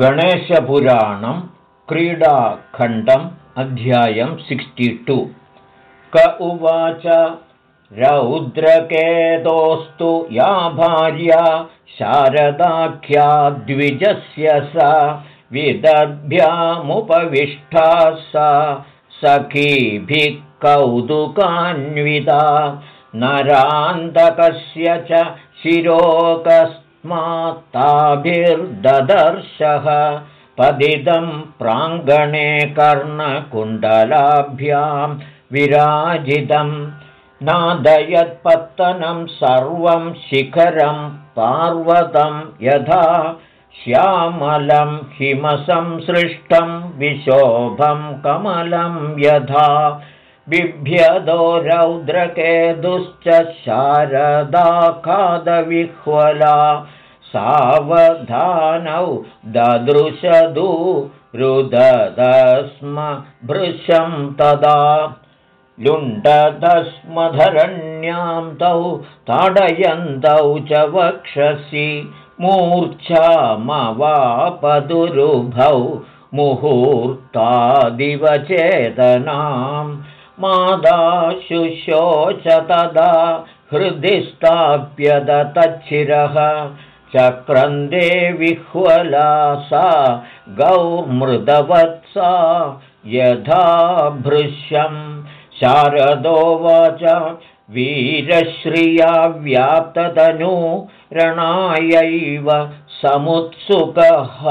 गणेशपुराणं क्रीडाखण्डम् अध्यायं टु। क उवाच रौद्रकेतोस्तु या भार्या शारदाख्या द्विजस्य सा विदभ्यामुपविष्टा सा सखीभिः कौतुकान्विता नरान्तकस्य च शिरोकस् ताभिर्ददर्शः पदिदं प्राङ्गणे कर्णकुण्डलाभ्यां विराजितं। नादयत्पत्तनं सर्वं शिखरं पार्वतं यथा श्यामलं हिमसंसृष्टं विशोभं कमलं यथा बिभ्यदो रौद्रकेतुश्च शारदा खादविह्वला सावधानौ ददृशदु रुददस्म भृशं तदा लुण्डदस्मधरण्यां तौ ताडयन्तौ च वक्षसि मूर्च्छामवापदुरुभौ मुहूर्तादिवचेतनां मादाशुशोच तदा हृदि स्थाप्यदतच्छिरः चक्रन्दे विह्वला सा गौमृदवत्सा यथा भृश्यं शारदोवाच वीरश्रिया व्याप्ततनु रणायैव समुत्सुकः।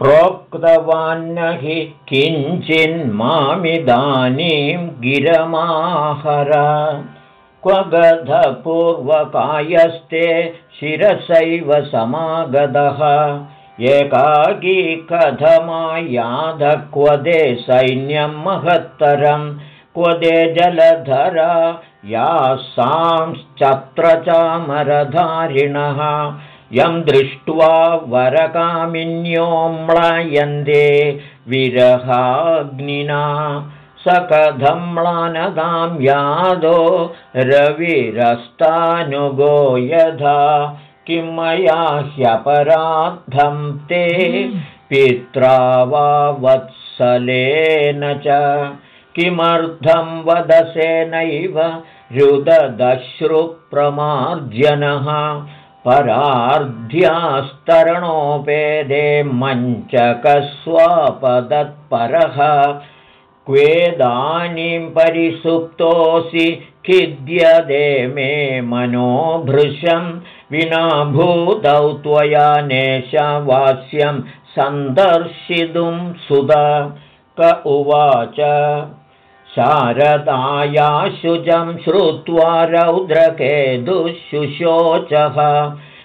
प्रोक्तवान्न हि किञ्चिन्मामिदानीं गिरमाहर क्व शिरसैव समागतः। एकाकी कथमायाध क्व दे सैन्यं महत्तरं क्व दे जलधरा यासांश्चत्र चामरधारिणः यं दृष्ट्वा वरकामिन्योम्लायन्दे विरहाग्निना स कथं म्लानदां यादो रविरस्तानुगो यथा किं मया ह्यपराद्धं ते पित्रा वा वत्सलेन च किमर्थं वदसेनैव रुददश्रुप्रमार्जनः परार्ध्यास्तरणोपेदे मञ्चकस्वापदत्परः क्वेदानीं परिसुप्तोऽसि खिद्यदे मे मनोभृशं विना भूतौ त्वया नेशवास्यं सन्दर्शितुं सुधा। क उवाच शारदायाशुजं श्रुत्वा रौद्रके दुःशुशोचः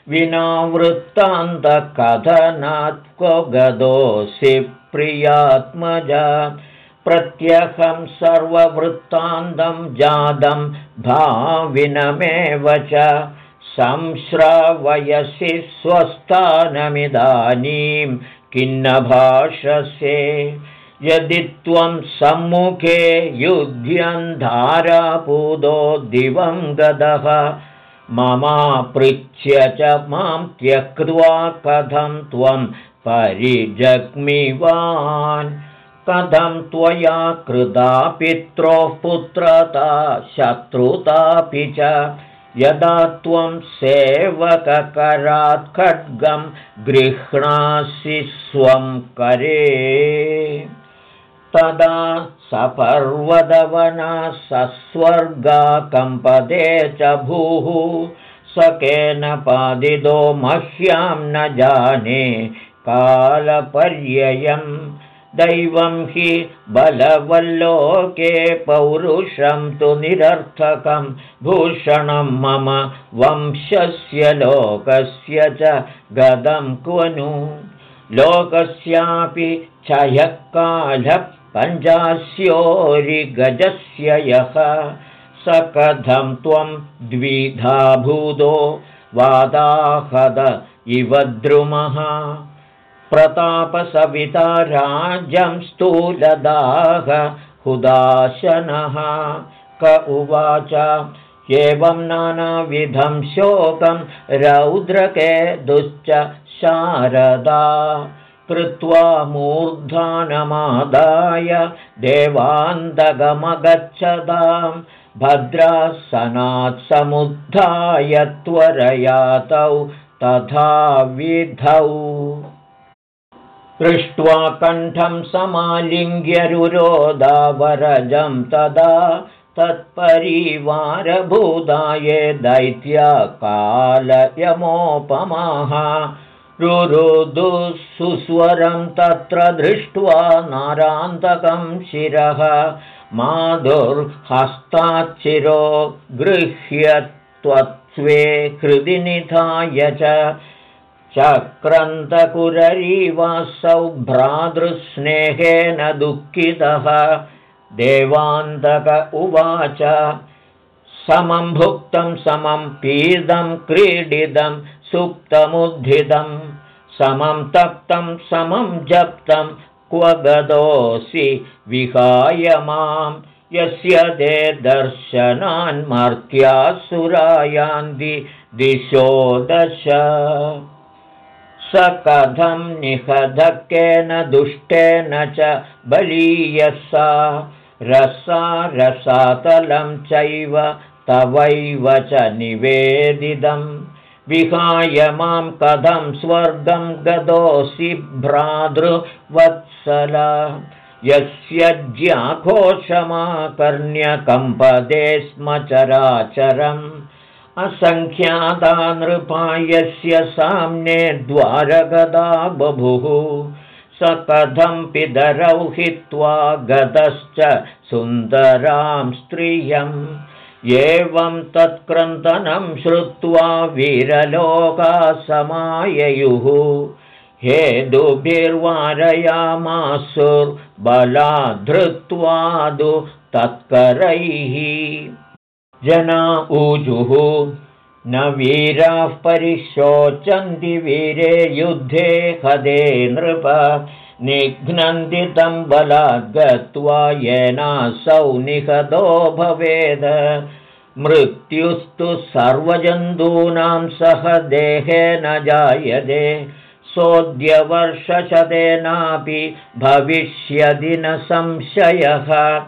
विना वृत्तान्तकथनात् क्व गदोऽसि प्रियात्मज प्रत्यहं सर्ववृत्तान्तं जातं भाविनमेव च संश्रावयसि स्वस्थानमिदानीं किन्न भाषसे यदि त्वं सम्मुखे युध्यन्धारापूदो दिवं गदः ममापृच्छ्य च मां त्यक्त्वा कथं त्वं परिजग्मिवान् कथं त्वया कृता पित्रोः पुत्रता शत्रुतापि च। यदा त्वं सेवककरात् खड्गं गृह्णासि स्वं करे। तदा सपर्वदवना सस्वर्गा कम्पदे च भूः। स केन पादिदो मह्यां न जाने कालपर्ययम् दैवं हि बलवल्लोके पौरुषं तु निरर्थकं भूषणं मम वंशस्य लोकस्य च गदं क्वनु लोकस्यापि क्षयः कालः पञ्चास्योरिगजस्य यः स कथं त्वं द्विधाभूतो वादाहद इव द्रुमः प्रतापसविता राज्यं स्थूलदाह हुदाशनः। क उवाच एवं नानाविधं शोकं रौद्रके दुश्च शारदा। कृत्वा मूर्धानमादाय देवान्तगमगच्छतां। भद्रासनात् समुद्धाय त्वरयातौ तथा विधौ पृष्ट्वा कण्ठं समालिङ्ग्यरुरोदावरजं तदा तत्परिवारभूताये दैत्यकालयमोपमाः रुरुदुःसुस्वरं तत्र दृष्ट्वा नारान्तकं शिरः। माधुर्हस्ताच्चिरो गृह्य त्वत्स्वे हृदि निधाय च चक्रन्तकुररीवासौ भ्रातृस्नेहेन दुःखितः। देवान्तक उवाच समं भुक्तं समं पीदं क्रीडितं सुप्तमुद्धितं। समं तप्तं समं जप्तं क्व गतोऽसि विहाय मां यस्य ते दर्शनान्मर्त्यासुरायान्ति दिशो दश स कथं निहधकेन दुष्टेन च बलीयसा रसा रसातलं चैव तवैव च निवेदितं विहाय मां कथं स्वर्गं गतोऽसि भ्रातृवत्सल। यस्य ज्याघोषमाकर्ण्यकम्पदे स्म चराचरम् असङ्ख्याता नृपायस्य साम्ने द्वारगदा बभुः। स कथं पितरौ हित्वा गतश्च सुन्दरां स्त्रियम् एवं तत्क्रन्दनं श्रुत्वा वीरलोकासमाययुः। हे धृत्वादु तत्करैः जना ऊजुः। न वीराः परिशोचन्ति वीरे युद्धे हदे नृप। निघ्नन्ति तं बलाद्गत्वा येनासौ निहतो भवेद। मृत्युस्तु सर्वजन्तूनां सह देहेन जायते। सोऽद्यवर्षशतेनापि भविष्यदि न संशयः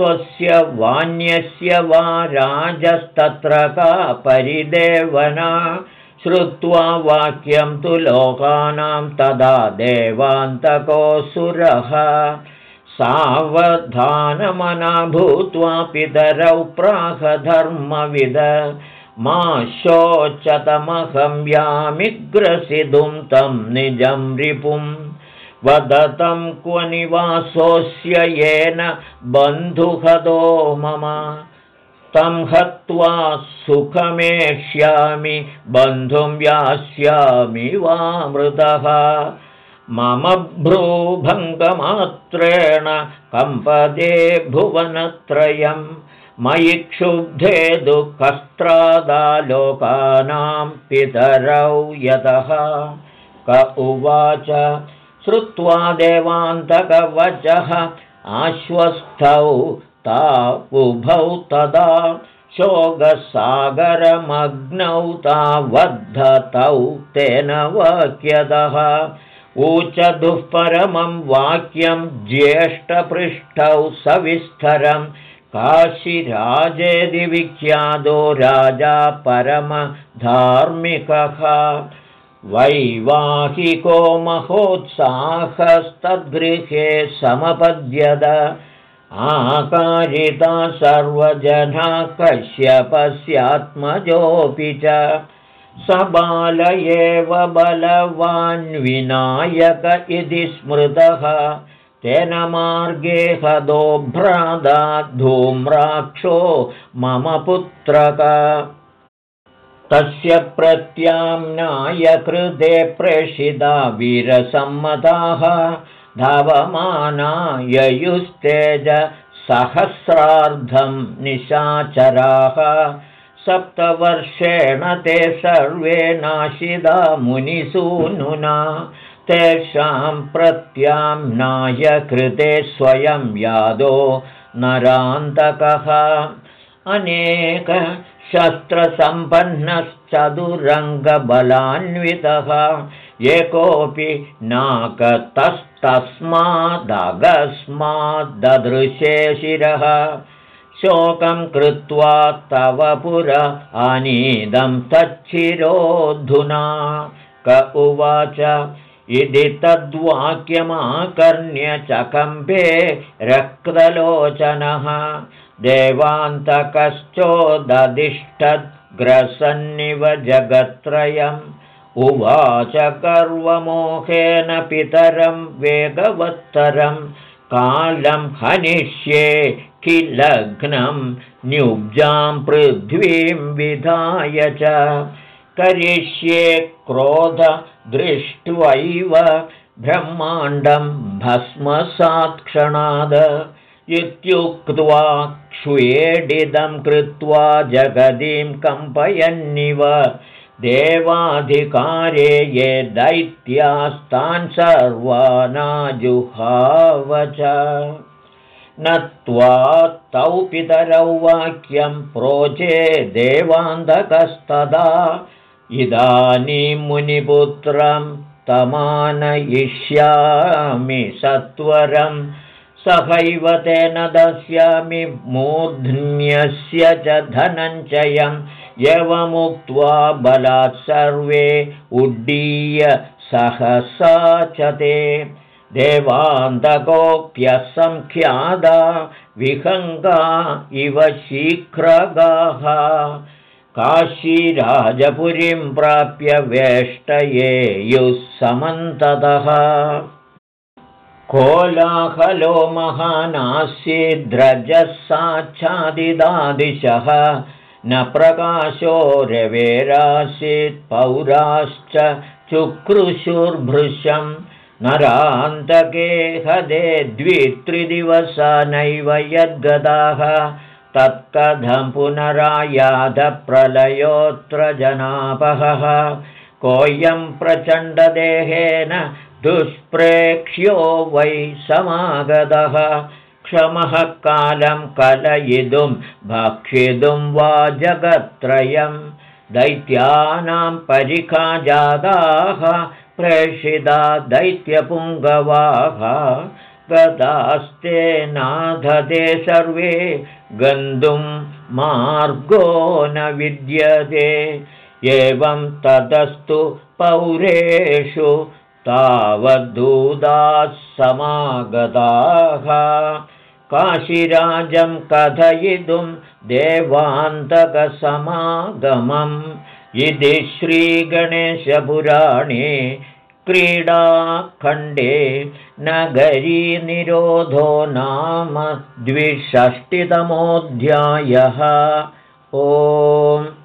स्वस्य वाण्यस्य वा राजस्तत्र का परिदेवना? श्रुत्वा वाक्यं तु लोकानां तदा देवान्तकोऽसुरः। सावधानमना भूत्वा पितरौ प्राहधर्मविद। मा शोचतमहं यामिग्रसितुं तं निजं रिपुम् वदतं क्व निवासोऽस्य येन बन्धुहदो मम। तं हत्वा सुखमेष्यामि बन्धुं यास्यामि वा मृतः मम भ्रूभङ्गमात्रेण कम्पदे भुवनत्रयं। मयि क्षुब्धे दुःखस्त्रादालोकानां पितरौ यतः। क उवाच श्रुत्वा देवान्तकवचः आश्वस्थौ ता उभौ तदा शोकसागरमग्नौ तावद्धतौ तेन वाक्यतः ऊचदुःपरमं वाक्यं ज्येष्ठपृष्ठौ सविस्तरं। काशीराजेदि विख्यातो राजा परमधार्मिकः वैवाहिको महोत्साहस्तद्गृहे समपद्यत। आकारिता सर्वजना कश्यपस्यात्मजोऽपि च। स बाल एव बलवान्विनायक इति स्मृतः। तेन मार्गे हदो धूम्राक्षो मम पुत्रक तस्य प्रत्याम्नाय कृते प्रेषिता वीरसम्मताः धावमानाययुस्तेज सहस्रार्धं निशाचराः। सप्तवर्षेण ते सर्वे नाशिदा मुनिसूनुना। तेषां प्रत्याम्नाय कृते स्वयं यादो नरान्तकः अनेकशस्त्रसम्पन्नश्चतुरङ्गबलान्वितः एकोऽपि नाकतस्तस्मादगस्माद्ददृशे शिरः। शोकं कृत्वा तव पुर आनीदं तच्छिरोऽधुना। क उवाच इति तद्वाक्यमाकर्ण्यचकम्पे रक्तलोचनः देवान्तकश्चोदधिष्ठद्ग्रसन्निव जगत्त्रयम् उवाच गर्वमोहेन पितरं वेगवत्तरं कालं हनिष्ये किलग्नं न्युब्जां पृथ्वीं विधाय च करिष्ये क्रोध दृष्ट्वैव ब्रह्माण्डं भस्मसात्क्षणाद इत्युक्त्वा क्ष्वेडिदं कृत्वा जगदीं कम्पयन्निव देवाधिकारे ये दैत्यास्तान् सर्वानाजुहाव च नत्वा तौ पितरौ वाक्यं प्रोचे देवान्धकस्तदा इदानीं मुनिपुत्रं तमानयिष्यामि सत्वरं। सहैव तेन दस्यामि मूर्ध्न्यस्य च धनञ्जयम्। यवमुक्त्वा बलात् सर्वे उड्डीय सहसा च ते। देवान्तकोऽप्यसङ्ख्यादा विहङ्गा इव शीघ्रगाः काशीराजपुरीं प्राप्य वेष्टयेयुः समन्ततः। कोलाहलो महानास्येद्रजः साक्षादिदादिशः न प्रकाशो रवेरासीत् पौराश्च चुक्रुशुर्भृशं नरान्तके हदे द्वित्रिदिवसानैव यद्गदाः तत्कथं पुनरायाधप्रलयोऽत्र जनापहः कोऽयं प्रचण्डदेहेन दुष्प्रेक्ष्यो वै समागतः। क्षमः कालं कलयितुं भक्षितुं वा जगत्त्रयं। दैत्यानां परिखा जाताः प्रेषिता दैत्यपुङ्गवाः। गतास्ते नाधते सर्वे गन्तुं मार्गो न विद्यते। एवं ततस्तु पौरेषु तावद्दूदाः समागताः। काशीराजं कथयितुं देवान्तकसमागमम्। इति श्रीगणेशपुराणे क्रीडाखण्डे नगरीनिरोधो नाम द्विषष्टितमोऽध्यायः। ओम्